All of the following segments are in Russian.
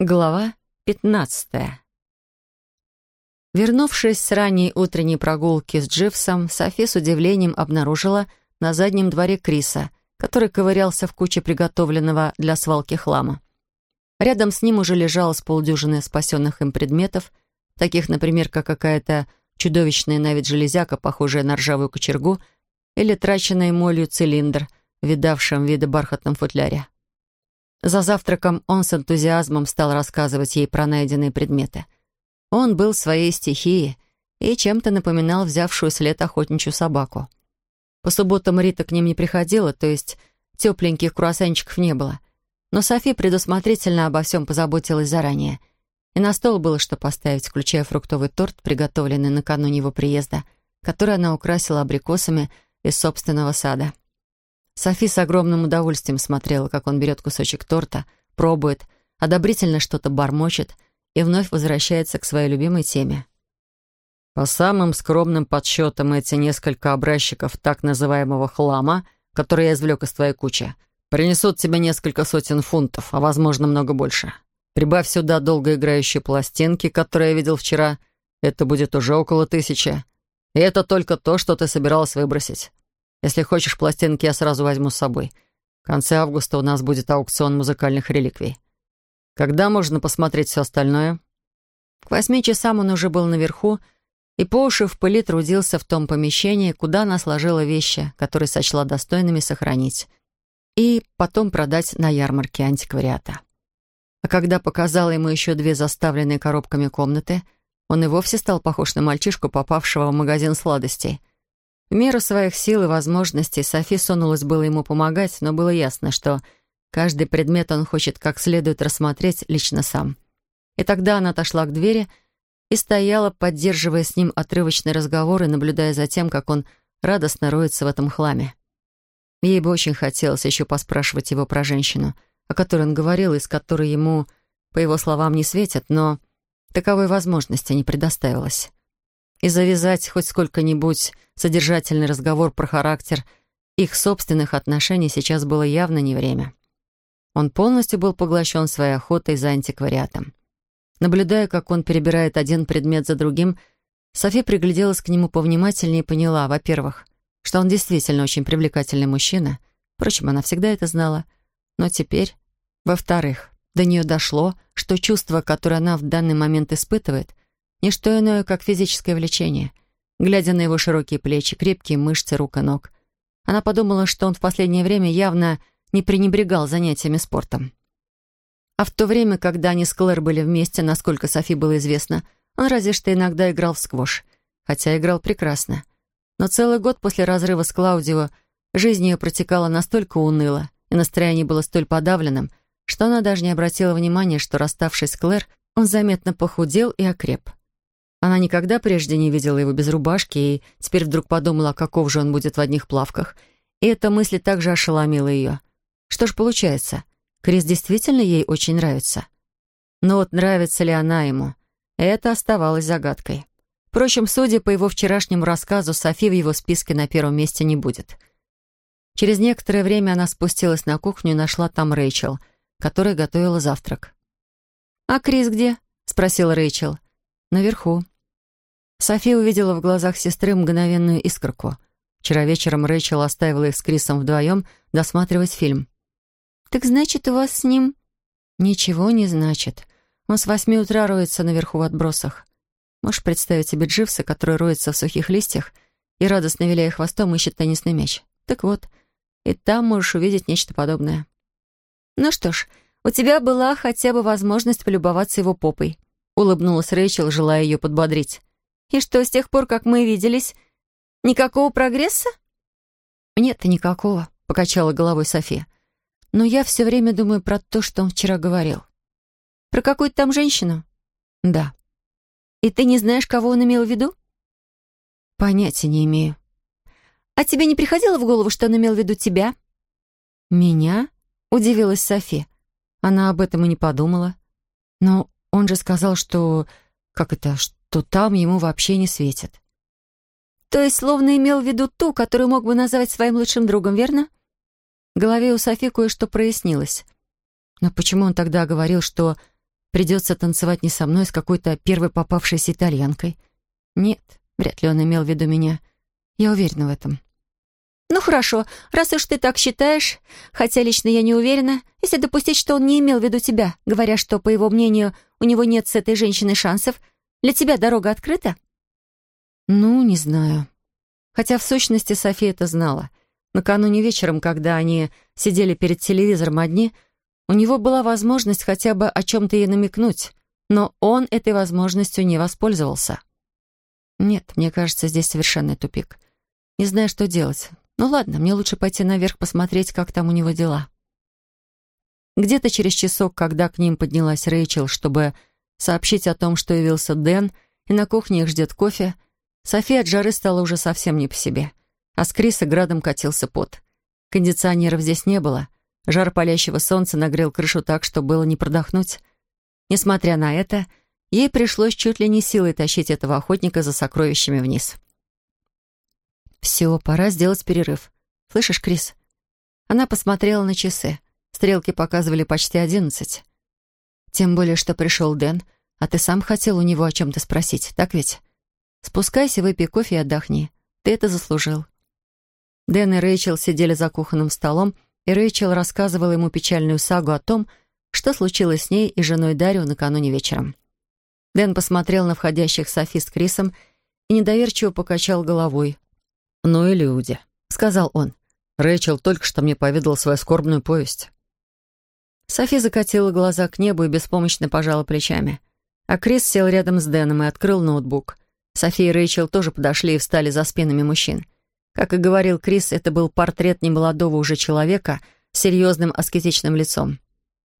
Глава 15 Вернувшись с ранней утренней прогулки с Дживсом, Софи с удивлением обнаружила на заднем дворе Криса, который ковырялся в куче приготовленного для свалки хлама. Рядом с ним уже лежало с полдюжины спасенных им предметов, таких, например, как какая-то чудовищная на вид железяка, похожая на ржавую кочергу, или траченный молью цилиндр, видавшим виды бархатном футляре. За завтраком он с энтузиазмом стал рассказывать ей про найденные предметы. Он был своей стихией и чем-то напоминал взявшую след охотничью собаку. По субботам Рита к ним не приходила, то есть тепленьких круассанчиков не было. Но Софи предусмотрительно обо всем позаботилась заранее. И на стол было что поставить, включая фруктовый торт, приготовленный накануне его приезда, который она украсила абрикосами из собственного сада. Софи с огромным удовольствием смотрела, как он берет кусочек торта, пробует, одобрительно что-то бормочет и вновь возвращается к своей любимой теме. По самым скромным подсчетам, эти несколько образчиков так называемого хлама, который я извлек из твоей кучи, принесут тебе несколько сотен фунтов, а, возможно, много больше. Прибавь сюда долгоиграющие пластинки, которые я видел вчера, это будет уже около тысячи. И это только то, что ты собиралась выбросить. Если хочешь пластинки, я сразу возьму с собой. В конце августа у нас будет аукцион музыкальных реликвий. Когда можно посмотреть все остальное?» К восьми часам он уже был наверху и по уши в пыли трудился в том помещении, куда она сложила вещи, которые сочла достойными сохранить, и потом продать на ярмарке антиквариата. А когда показала ему еще две заставленные коробками комнаты, он и вовсе стал похож на мальчишку, попавшего в магазин сладостей — в меру своих сил и возможностей Софи сунулась было ему помогать, но было ясно, что каждый предмет он хочет как следует рассмотреть лично сам. И тогда она отошла к двери и стояла, поддерживая с ним отрывочный разговор и наблюдая за тем, как он радостно роется в этом хламе. Ей бы очень хотелось еще поспрашивать его про женщину, о которой он говорил и с которой ему, по его словам, не светят, но таковой возможности не предоставилось и завязать хоть сколько-нибудь содержательный разговор про характер их собственных отношений сейчас было явно не время. Он полностью был поглощен своей охотой за антиквариатом. Наблюдая, как он перебирает один предмет за другим, Софи пригляделась к нему повнимательнее и поняла, во-первых, что он действительно очень привлекательный мужчина, впрочем, она всегда это знала, но теперь, во-вторых, до нее дошло, что чувство, которое она в данный момент испытывает — не что иное, как физическое влечение. Глядя на его широкие плечи, крепкие мышцы рук и ног, она подумала, что он в последнее время явно не пренебрегал занятиями спортом. А в то время, когда они с Клэр были вместе, насколько Софи было известно, он разве что иногда играл в сквош, хотя играл прекрасно. Но целый год после разрыва с Клаудио жизнь ее протекала настолько уныло, и настроение было столь подавленным, что она даже не обратила внимания, что, расставшись с Клэр, он заметно похудел и окреп. Она никогда прежде не видела его без рубашки и теперь вдруг подумала, каков же он будет в одних плавках. И эта мысль также ошеломила ее. Что ж получается, Крис действительно ей очень нравится. Но вот нравится ли она ему, это оставалось загадкой. Впрочем, судя по его вчерашнему рассказу, Софи в его списке на первом месте не будет. Через некоторое время она спустилась на кухню и нашла там Рэйчел, которая готовила завтрак. «А Крис где?» — спросила Рэйчел. «Наверху», София увидела в глазах сестры мгновенную искорку. Вчера вечером Рэйчел оставила их с Крисом вдвоем досматривать фильм. «Так значит, у вас с ним...» «Ничего не значит. Он с восьми утра роется наверху в отбросах. Можешь представить себе Дживса, который роется в сухих листьях и, радостно виляя хвостом, ищет теннисный мяч. Так вот, и там можешь увидеть нечто подобное». «Ну что ж, у тебя была хотя бы возможность полюбоваться его попой», — улыбнулась Рэйчел, желая ее подбодрить. И что, с тех пор, как мы виделись, никакого прогресса? Нет, никакого, покачала головой София. Но я все время думаю про то, что он вчера говорил. Про какую-то там женщину? Да. И ты не знаешь, кого он имел в виду? Понятия не имею. А тебе не приходило в голову, что он имел в виду тебя? Меня? Удивилась София. Она об этом и не подумала. Но он же сказал, что... Как это? То там ему вообще не светит. То есть словно имел в виду ту, которую мог бы назвать своим лучшим другом, верно? В голове у Софи кое-что прояснилось. Но почему он тогда говорил, что придется танцевать не со мной, с какой-то первой попавшейся итальянкой. Нет, вряд ли он имел в виду меня. Я уверена в этом. «Ну хорошо, раз уж ты так считаешь, хотя лично я не уверена, если допустить, что он не имел в виду тебя, говоря, что, по его мнению, у него нет с этой женщиной шансов, для тебя дорога открыта?» «Ну, не знаю. Хотя в сущности София это знала. Накануне вечером, когда они сидели перед телевизором одни, у него была возможность хотя бы о чем-то ей намекнуть, но он этой возможностью не воспользовался. Нет, мне кажется, здесь совершенный тупик. Не знаю, что делать. Ну ладно, мне лучше пойти наверх посмотреть, как там у него дела. Где-то через часок, когда к ним поднялась Рэйчел, чтобы сообщить о том, что явился Дэн, и на кухне их ждет кофе, София от жары стала уже совсем не по себе, а с Криса градом катился пот. Кондиционеров здесь не было, Жар палящего солнца нагрел крышу так, что было не продохнуть. Несмотря на это, ей пришлось чуть ли не силой тащить этого охотника за сокровищами вниз. «Все, пора сделать перерыв. Слышишь, Крис?» Она посмотрела на часы. Стрелки показывали почти одиннадцать. «Тем более, что пришел Дэн, а ты сам хотел у него о чем-то спросить, так ведь? Спускайся, выпей кофе и отдохни. Ты это заслужил». Дэн и Рэйчел сидели за кухонным столом, и Рэйчел рассказывала ему печальную сагу о том, что случилось с ней и женой Дарью накануне вечером. Дэн посмотрел на входящих Софи с Крисом и недоверчиво покачал головой. «Ну и люди», — сказал он. «Рэйчел только что мне поведала свою скорбную повесть». Софи закатила глаза к небу и беспомощно пожала плечами. А Крис сел рядом с Дэном и открыл ноутбук. Софи и Рэйчел тоже подошли и встали за спинами мужчин. Как и говорил Крис, это был портрет немолодого уже человека с серьезным аскетичным лицом,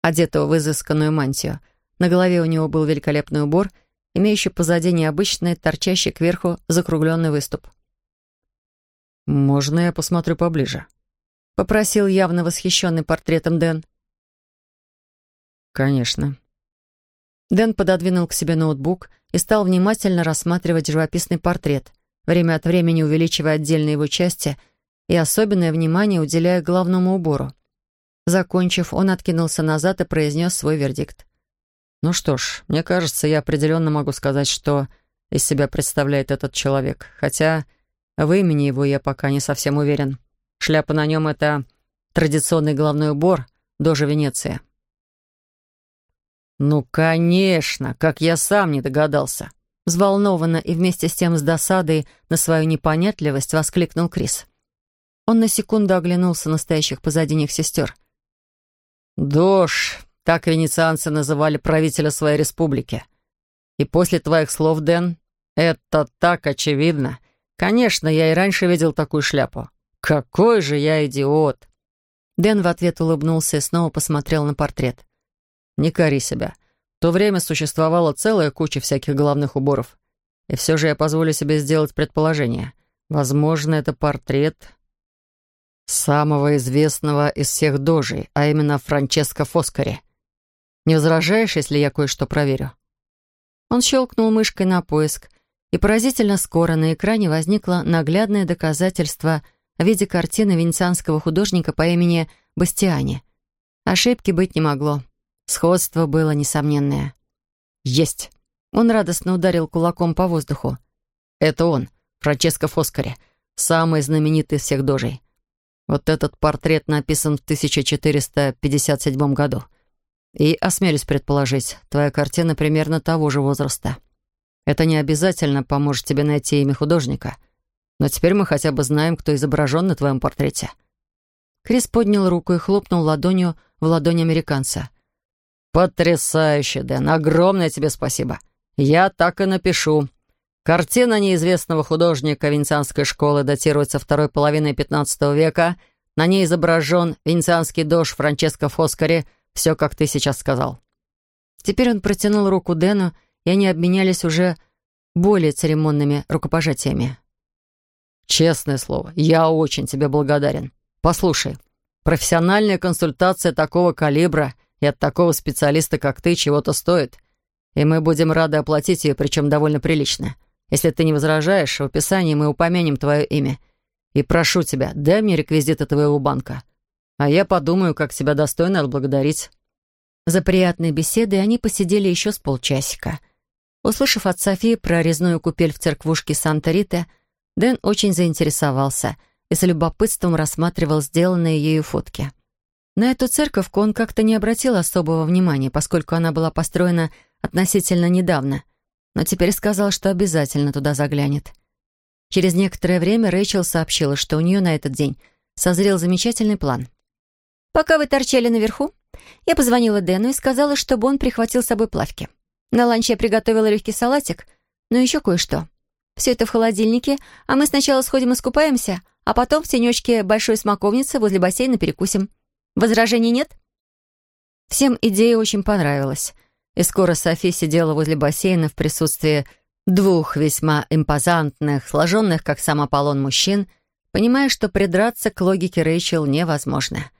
одетого в изысканную мантию. На голове у него был великолепный убор, имеющий позади необычный, торчащий кверху закругленный выступ. «Можно я посмотрю поближе?» — попросил явно восхищенный портретом Дэн. «Конечно». Дэн пододвинул к себе ноутбук и стал внимательно рассматривать живописный портрет — время от времени увеличивая отдельные его части и особенное внимание уделяя головному убору. Закончив, он откинулся назад и произнес свой вердикт. «Ну что ж, мне кажется, я определенно могу сказать, что из себя представляет этот человек, хотя в имени его я пока не совсем уверен. Шляпа на нем — это традиционный головной убор Дожи Венеции». «Ну, конечно, как я сам не догадался», Взволнованно и вместе с тем с досадой на свою непонятливость воскликнул Крис. Он на секунду оглянулся на стоящих позади них сестер. «Дож, так венецианцы называли правителя своей республики. И после твоих слов, Дэн, это так очевидно. Конечно, я и раньше видел такую шляпу. Какой же я идиот!» Дэн в ответ улыбнулся и снова посмотрел на портрет. «Не кори себя то время существовала целая куча всяких головных уборов. И все же я позволю себе сделать предположение. Возможно, это портрет самого известного из всех дожей, а именно Франческо Фоскари. Не возражаешь, если я кое-что проверю?» Он щелкнул мышкой на поиск, и поразительно скоро на экране возникло наглядное доказательство в виде картины венецианского художника по имени Бастиани. Ошибки быть не могло. Сходство было несомненное. «Есть!» Он радостно ударил кулаком по воздуху. «Это он, Франческо Фоскари, самый знаменитый из всех дожей. Вот этот портрет написан в 1457 году. И, осмелюсь предположить, твоя картина примерно того же возраста. Это не обязательно поможет тебе найти имя художника, но теперь мы хотя бы знаем, кто изображен на твоем портрете». Крис поднял руку и хлопнул ладонью в ладонь американца. «Потрясающе, Дэн! Огромное тебе спасибо! Я так и напишу. Картина неизвестного художника венецианской школы датируется второй половиной XV века. На ней изображен венецианский дож Франческо Фоскари. Все, как ты сейчас сказал». Теперь он протянул руку Дэну, и они обменялись уже более церемонными рукопожатиями. «Честное слово, я очень тебе благодарен. Послушай, профессиональная консультация такого калибра — и от такого специалиста, как ты, чего-то стоит. И мы будем рады оплатить ее, причем довольно прилично. Если ты не возражаешь, в описании мы упомянем твое имя. И прошу тебя, дай мне реквизиты твоего банка. А я подумаю, как тебя достойно отблагодарить». За приятной беседой они посидели еще с полчасика. Услышав от Софии про резную купель в церквушке Санта-Рита, Дэн очень заинтересовался и с любопытством рассматривал сделанные ею фотки. На эту церковку он как-то не обратил особого внимания, поскольку она была построена относительно недавно, но теперь сказал, что обязательно туда заглянет. Через некоторое время Рэйчел сообщила, что у нее на этот день созрел замечательный план. «Пока вы торчали наверху, я позвонила Дэну и сказала, чтобы он прихватил с собой плавки. На ланч я приготовила легкий салатик, но еще кое-что. Все это в холодильнике, а мы сначала сходим искупаемся, а потом в тенечке большой смоковницы возле бассейна перекусим. Возражений нет?» Всем идея очень понравилась, и скоро Софи сидела возле бассейна в присутствии двух весьма импозантных, сложенных, как сам Аполлон, мужчин, понимая, что придраться к логике Рэйчел невозможно.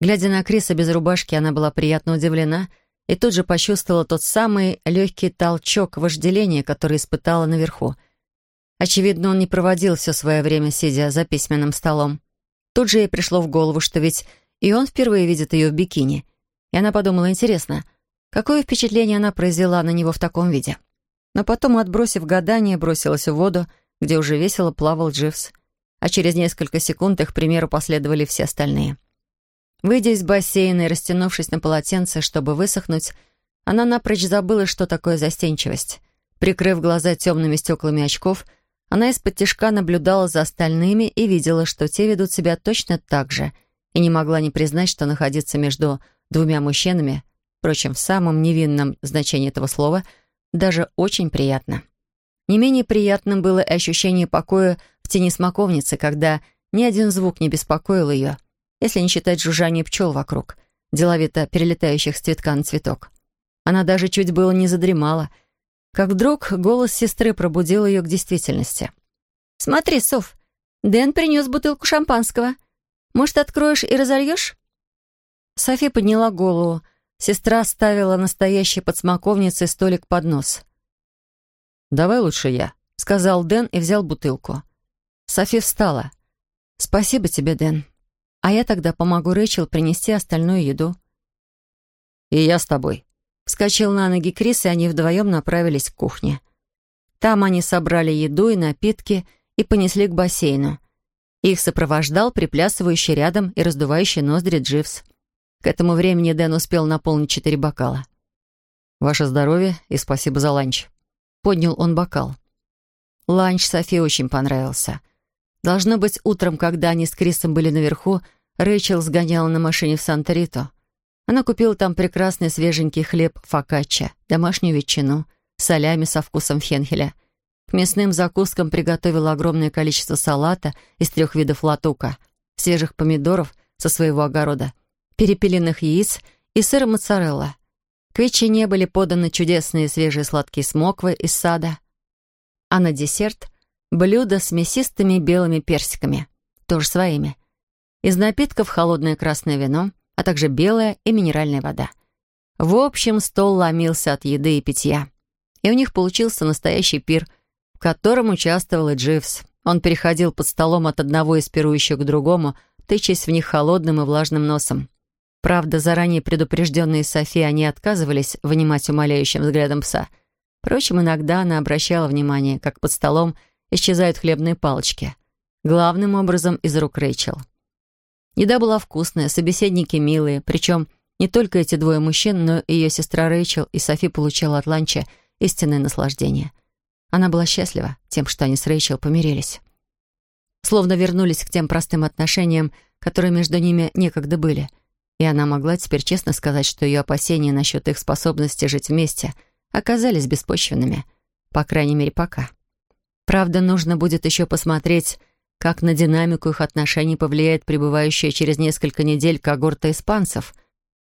Глядя на Криса без рубашки, она была приятно удивлена и тут же почувствовала тот самый легкий толчок вожделения, который испытала наверху. Очевидно, он не проводил все свое время, сидя за письменным столом. Тут же ей пришло в голову, что ведь и он впервые видит ее в бикини. И она подумала, интересно, какое впечатление она произвела на него в таком виде. Но потом, отбросив гадание, бросилась в воду, где уже весело плавал Дживс. А через несколько секунд их примеру последовали все остальные. Выйдя из бассейна и растянувшись на полотенце, чтобы высохнуть, она напрочь забыла, что такое застенчивость. Прикрыв глаза темными стеклами очков, она из-под тишка наблюдала за остальными и видела, что те ведут себя точно так же — и не могла не признать, что находиться между двумя мужчинами, впрочем, в самом невинном значении этого слова, даже очень приятно. Не менее приятным было и ощущение покоя в тени смоковницы, когда ни один звук не беспокоил ее, если не считать жужжание пчел вокруг, деловито перелетающих с цветка на цветок. Она даже чуть было не задремала, как вдруг голос сестры пробудил ее к действительности. «Смотри, Соф, Дэн принес бутылку шампанского. Может, откроешь и разольешь?» Софи подняла голову. Сестра ставила настоящий под смоковницей столик под нос. «Давай лучше я», — сказал Дэн и взял бутылку. Софи встала. «Спасибо тебе, Дэн. А я тогда помогу Рэйчел принести остальную еду». «И я с тобой». Вскочил на ноги Крис, и они вдвоем направились к кухне. Там они собрали еду и напитки и понесли к бассейну. Их сопровождал приплясывающий рядом и раздувающий ноздри Дживс. К этому времени Дэн успел наполнить четыре бокала. «Ваше здоровье и спасибо за ланч». Поднял он бокал. Ланч Софи очень понравился. Должно быть, утром, когда они с Крисом были наверху, Рэйчел сгоняла на машине в Санта-Рито. Она купила там прекрасный свеженький хлеб фокачча, домашнюю ветчину, солями со вкусом фенхеля — к мясным закускам приготовила огромное количество салата из трех видов латука, свежих помидоров со своего огорода, перепелиных яиц и сыра моцарелла. К ветчине были поданы чудесные свежие сладкие смоквы из сада. А на десерт — блюдо с мясистыми белыми персиками, тоже своими. Из напитков холодное красное вино, а также белая и минеральная вода. В общем, стол ломился от еды и питья. И у них получился настоящий пир — котором участвовал и Дживс. Он переходил под столом от одного из пирующих к другому, тычась в них холодным и влажным носом. Правда, заранее предупрежденные Софи они отказывались вынимать умоляющим взглядом пса. Впрочем, иногда она обращала внимание, как под столом исчезают хлебные палочки. Главным образом из рук Рэйчел. Еда была вкусная, собеседники милые, причем не только эти двое мужчин, но и ее сестра Рэйчел и Софи получала от ланча истинное наслаждение — она была счастлива тем, что они с Рэйчел помирились. Словно вернулись к тем простым отношениям, которые между ними некогда были. И она могла теперь честно сказать, что ее опасения насчет их способности жить вместе оказались беспочвенными. По крайней мере, пока. Правда, нужно будет еще посмотреть, как на динамику их отношений повлияет пребывающая через несколько недель когорта испанцев.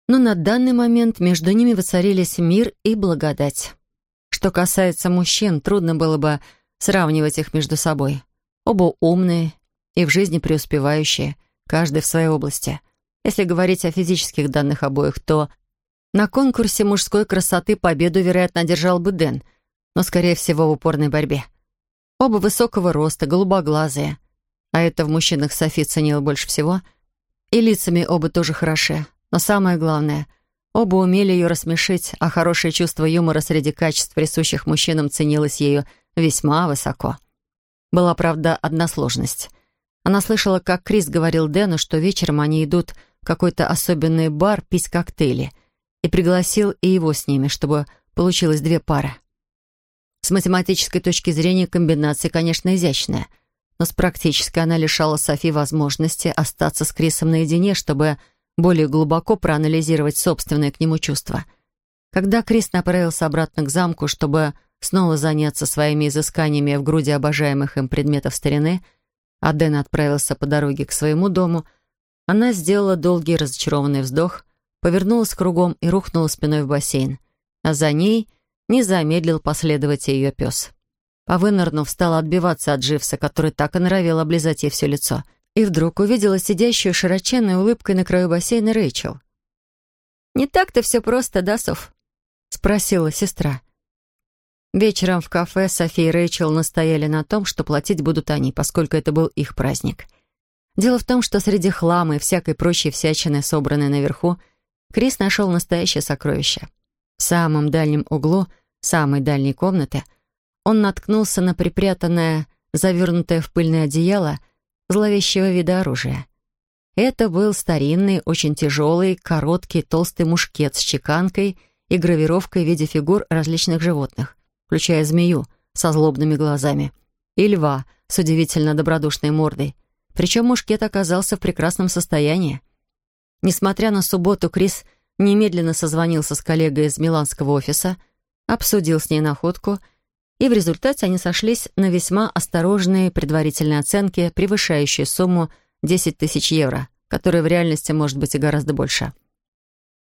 Но на данный момент между ними воцарились мир и благодать. Что касается мужчин, трудно было бы сравнивать их между собой. Оба умные и в жизни преуспевающие, каждый в своей области. Если говорить о физических данных обоих, то на конкурсе мужской красоты победу, вероятно, одержал бы Дэн, но, скорее всего, в упорной борьбе. Оба высокого роста, голубоглазые. А это в мужчинах Софи ценила больше всего. И лицами оба тоже хороши. Но самое главное, Оба умели ее рассмешить, а хорошее чувство юмора среди качеств, присущих мужчинам, ценилось ею весьма высоко. Была, правда, одна сложность. Она слышала, как Крис говорил Дэну, что вечером они идут в какой-то особенный бар пить коктейли, и пригласил и его с ними, чтобы получилось две пары. С математической точки зрения комбинация, конечно, изящная, но с практической она лишала Софи возможности остаться с Крисом наедине, чтобы более глубоко проанализировать собственные к нему чувства. Когда Крис направился обратно к замку, чтобы снова заняться своими изысканиями в груди обожаемых им предметов старины, а Дэн отправился по дороге к своему дому, она сделала долгий разочарованный вздох, повернулась кругом и рухнула спиной в бассейн, а за ней не замедлил последовать ее пес. Повынырнув, стала отбиваться от Дживса, который так и норовил облизать ей все лицо, и вдруг увидела сидящую широченной улыбкой на краю бассейна Рэйчел. «Не так-то все просто, да, Соф?» — спросила сестра. Вечером в кафе София и Рэйчел настояли на том, что платить будут они, поскольку это был их праздник. Дело в том, что среди хлама и всякой прочей всячины, собранной наверху, Крис нашел настоящее сокровище. В самом дальнем углу самой дальней комнаты он наткнулся на припрятанное, завернутое в пыльное одеяло, зловещего вида оружия. Это был старинный, очень тяжелый, короткий, толстый мушкет с чеканкой и гравировкой в виде фигур различных животных включая змею со злобными глазами и льва с удивительно добродушной мордой. Причем мушкет оказался в прекрасном состоянии. Несмотря на субботу, Крис немедленно созвонился с коллегой из миланского офиса, обсудил с ней находку, и в результате они сошлись на весьма осторожные предварительные оценки, превышающие сумму 10 тысяч евро, которая в реальности может быть и гораздо больше.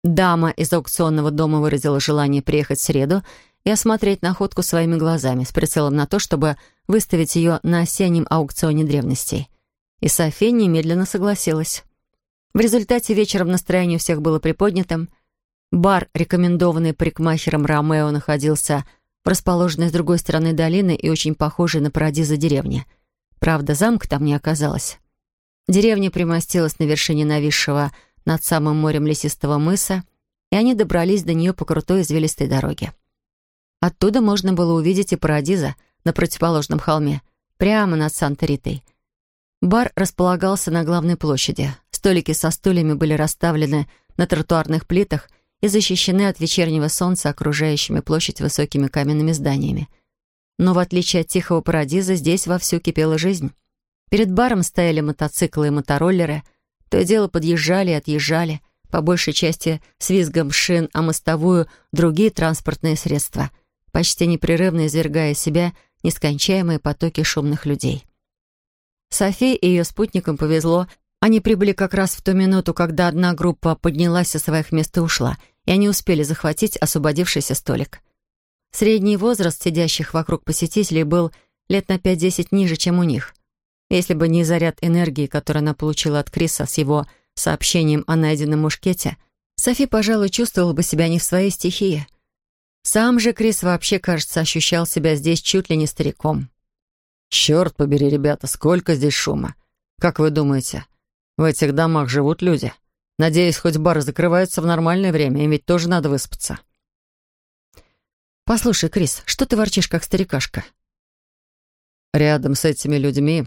Дама из аукционного дома выразила желание приехать в среду и осмотреть находку своими глазами с прицелом на то, чтобы выставить ее на осеннем аукционе древностей. И София немедленно согласилась. В результате вечером настроение у всех было приподнятым. Бар, рекомендованный парикмахером Ромео, находился расположенной с другой стороны долины и очень похожей на парадиза деревни. Правда, замка там не оказалось. Деревня примостилась на вершине нависшего над самым морем лесистого мыса, и они добрались до нее по крутой извилистой дороге. Оттуда можно было увидеть и Парадиза на противоположном холме, прямо над Санта-Ритой. Бар располагался на главной площади. Столики со стульями были расставлены на тротуарных плитах и защищены от вечернего солнца окружающими площадь высокими каменными зданиями. Но в отличие от тихого Парадиза, здесь вовсю кипела жизнь. Перед баром стояли мотоциклы и мотороллеры, то и дело подъезжали и отъезжали, по большей части с визгом шин, а мостовую другие транспортные средства — почти непрерывно извергая из себя нескончаемые потоки шумных людей. Софии и ее спутникам повезло. Они прибыли как раз в ту минуту, когда одна группа поднялась со своих мест и ушла, и они успели захватить освободившийся столик. Средний возраст сидящих вокруг посетителей был лет на 5-10 ниже, чем у них. Если бы не заряд энергии, который она получила от Криса с его сообщением о найденном мушкете, Софи, пожалуй, чувствовала бы себя не в своей стихии — сам же Крис вообще, кажется, ощущал себя здесь чуть ли не стариком. «Черт побери, ребята, сколько здесь шума! Как вы думаете, в этих домах живут люди? Надеюсь, хоть бар закрывается в нормальное время, им ведь тоже надо выспаться». «Послушай, Крис, что ты ворчишь, как старикашка?» «Рядом с этими людьми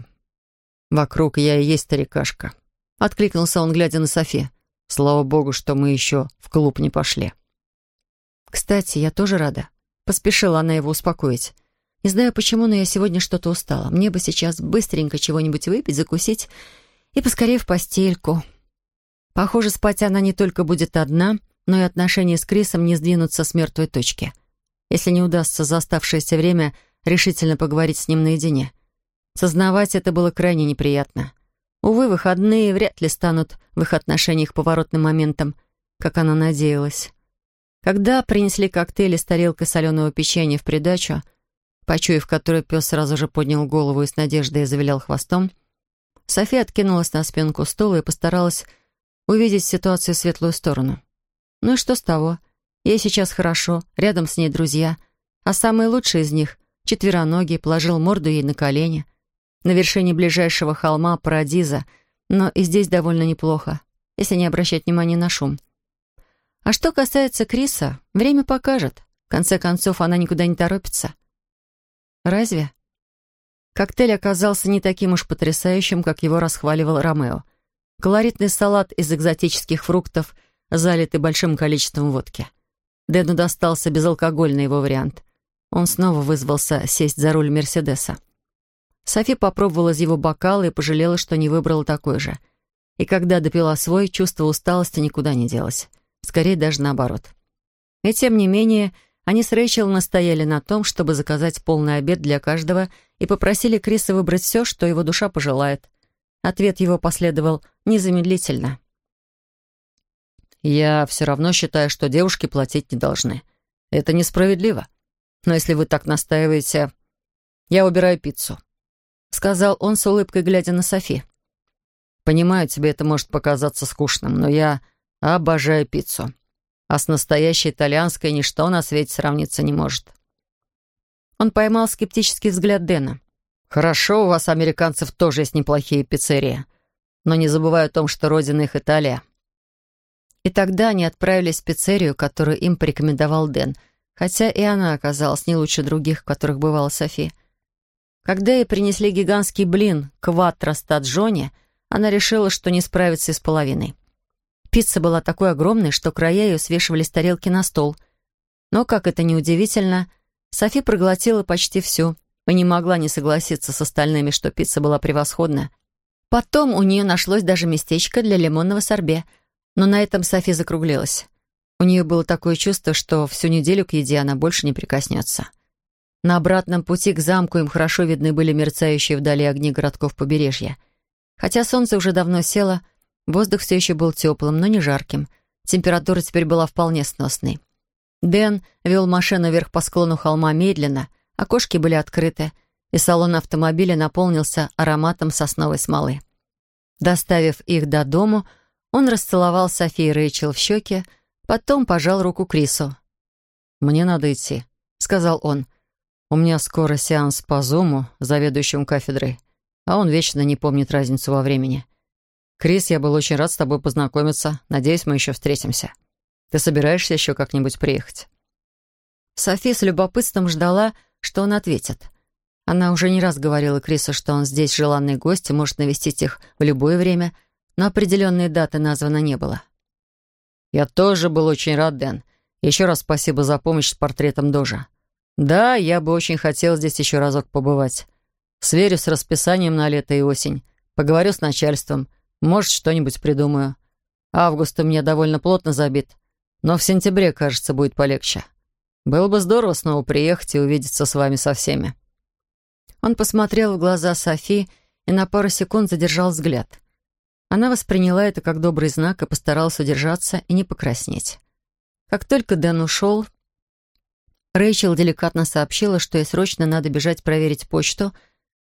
вокруг я и есть старикашка», — откликнулся он, глядя на Софи. «Слава богу, что мы еще в клуб не пошли». «Кстати, я тоже рада». Поспешила она его успокоить. «Не знаю почему, но я сегодня что-то устала. Мне бы сейчас быстренько чего-нибудь выпить, закусить и поскорее в постельку». Похоже, спать она не только будет одна, но и отношения с Крисом не сдвинутся с мертвой точки. Если не удастся за оставшееся время решительно поговорить с ним наедине. Сознавать это было крайне неприятно. Увы, выходные вряд ли станут в их отношениях поворотным моментом, как она надеялась. Когда принесли коктейли с тарелкой соленого печенья в придачу, почуяв который пес сразу же поднял голову и с надеждой завилял хвостом, София откинулась на спинку стула и постаралась увидеть ситуацию в светлую сторону. Ну и что с того? Ей сейчас хорошо, рядом с ней друзья, а самый лучший из них, четвероногий, положил морду ей на колени. На вершине ближайшего холма Парадиза, но и здесь довольно неплохо, если не обращать внимания на шум — А что касается Криса, время покажет. В конце концов, она никуда не торопится. Разве? Коктейль оказался не таким уж потрясающим, как его расхваливал Ромео. Колоритный салат из экзотических фруктов, залитый большим количеством водки. Дэну достался безалкогольный его вариант. Он снова вызвался сесть за руль Мерседеса. Софи попробовала из его бокала и пожалела, что не выбрала такой же. И когда допила свой, чувство усталости никуда не делось. Скорее даже наоборот. И тем не менее, они с Рэйчел настояли на том, чтобы заказать полный обед для каждого и попросили Криса выбрать все, что его душа пожелает. Ответ его последовал незамедлительно. «Я все равно считаю, что девушки платить не должны. Это несправедливо. Но если вы так настаиваете, я убираю пиццу», — сказал он с улыбкой, глядя на Софи. «Понимаю, тебе это может показаться скучным, но я обожаю пиццу а с настоящей итальянской ничто на свете сравниться не может. Он поймал скептический взгляд Дэна. «Хорошо, у вас, американцев, тоже есть неплохие пиццерии, но не забывай о том, что родина их Италия». И тогда они отправились в пиццерию, которую им порекомендовал Дэн, хотя и она оказалась не лучше других, в которых бывала Софи. Когда ей принесли гигантский блин «Кваттро Стаджони», она решила, что не справится и с половиной. Пицца была такой огромной, что края ее свешивались тарелки на стол. Но, как это ни удивительно, Софи проглотила почти всю и не могла не согласиться с остальными, что пицца была превосходна. Потом у нее нашлось даже местечко для лимонного сорбе, но на этом Софи закруглилась. У нее было такое чувство, что всю неделю к еде она больше не прикоснется. На обратном пути к замку им хорошо видны были мерцающие вдали огни городков побережья. Хотя солнце уже давно село, Воздух все еще был теплым, но не жарким. Температура теперь была вполне сносной. Дэн вел машину вверх по склону холма медленно, окошки были открыты, и салон автомобиля наполнился ароматом сосновой смолы. Доставив их до дому, он расцеловал Софи и Рэйчел в щеки, потом пожал руку Крису. «Мне надо идти», — сказал он. «У меня скоро сеанс по зуму, заведующему кафедрой, а он вечно не помнит разницу во времени. «Крис, я был очень рад с тобой познакомиться. Надеюсь, мы еще встретимся. Ты собираешься еще как-нибудь приехать?» Софи с любопытством ждала, что он ответит. Она уже не раз говорила Крису, что он здесь желанный гость и может навестить их в любое время, но определенной даты названо не было. «Я тоже был очень рад, Дэн. Еще раз спасибо за помощь с портретом Дожа. Да, я бы очень хотел здесь еще разок побывать. Сверю с расписанием на лето и осень. Поговорю с начальством. Может, что-нибудь придумаю. Август у меня довольно плотно забит, но в сентябре, кажется, будет полегче. Было бы здорово снова приехать и увидеться с вами со всеми». Он посмотрел в глаза Софи и на пару секунд задержал взгляд. Она восприняла это как добрый знак и постаралась удержаться и не покраснеть. Как только Дэн ушел, Рэйчел деликатно сообщила, что ей срочно надо бежать проверить почту,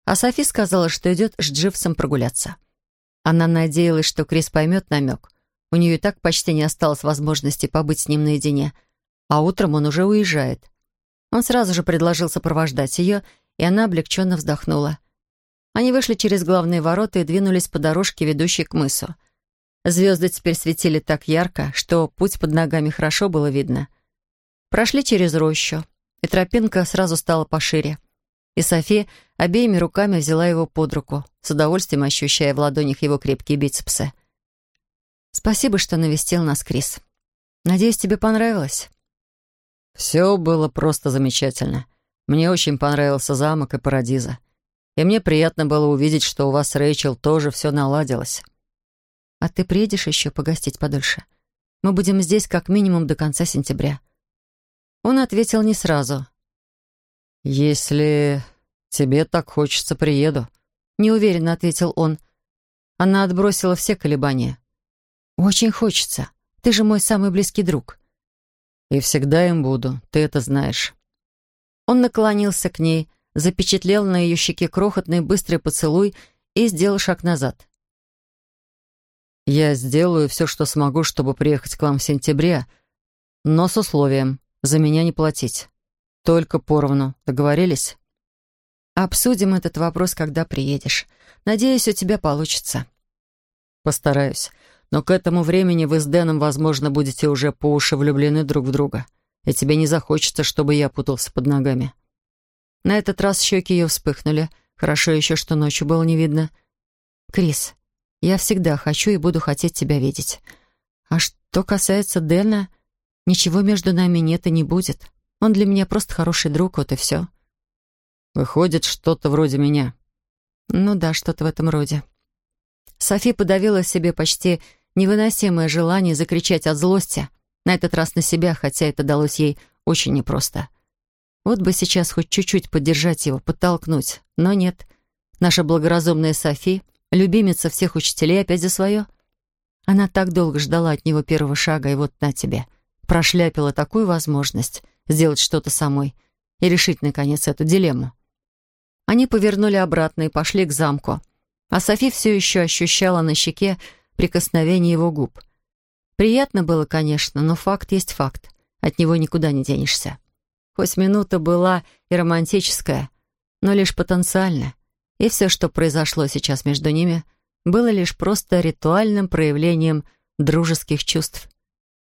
а Софи сказала, что идет с Дживсом прогуляться. Она надеялась, что Крис поймет намек. У нее и так почти не осталось возможности побыть с ним наедине. А утром он уже уезжает. Он сразу же предложил сопровождать ее, и она облегченно вздохнула. Они вышли через главные ворота и двинулись по дорожке, ведущей к мысу. Звезды теперь светили так ярко, что путь под ногами хорошо было видно. Прошли через рощу, и тропинка сразу стала пошире. И Софи обеими руками взяла его под руку, с удовольствием ощущая в ладонях его крепкие бицепсы. «Спасибо, что навестил нас, Крис. Надеюсь, тебе понравилось?» «Все было просто замечательно. Мне очень понравился замок и Парадиза. И мне приятно было увидеть, что у вас Рэйчел тоже все наладилось». «А ты приедешь еще погостить подольше? Мы будем здесь как минимум до конца сентября». Он ответил не сразу. «Если тебе так хочется, приеду», — неуверенно ответил он. Она отбросила все колебания. «Очень хочется. Ты же мой самый близкий друг». «И всегда им буду, ты это знаешь». Он наклонился к ней, запечатлел на ее щеке крохотный быстрый поцелуй и сделал шаг назад. «Я сделаю все, что смогу, чтобы приехать к вам в сентябре, но с условием за меня не платить». Только поровну. Договорились? Обсудим этот вопрос, когда приедешь. Надеюсь, у тебя получится. Постараюсь. Но к этому времени вы с Дэном, возможно, будете уже по уши влюблены друг в друга, и тебе не захочется, чтобы я путался под ногами». На этот раз щеки ее вспыхнули. Хорошо еще, что ночью было не видно. «Крис, я всегда хочу и буду хотеть тебя видеть. А что касается Дэна, ничего между нами нет и не будет. Он для меня просто хороший друг, вот и все». «Выходит, что-то вроде меня». «Ну да, что-то в этом роде». Софи подавила себе почти невыносимое желание закричать от злости, на этот раз на себя, хотя это далось ей очень непросто. Вот бы сейчас хоть чуть-чуть поддержать его, подтолкнуть, но нет. Наша благоразумная Софи, любимица всех учителей, опять за свое. Она так долго ждала от него первого шага, и вот на тебе. Прошляпила такую возможность сделать что-то самой и решить, наконец, эту дилемму. Они повернули обратно и пошли к замку, а Софи все еще ощущала на щеке прикосновение его губ. Приятно было, конечно, но факт есть факт. От него никуда не денешься. Хоть минута была и романтическая, но лишь потенциально. И все, что произошло сейчас между ними, было лишь просто ритуальным проявлением дружеских чувств.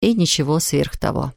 И ничего сверх того.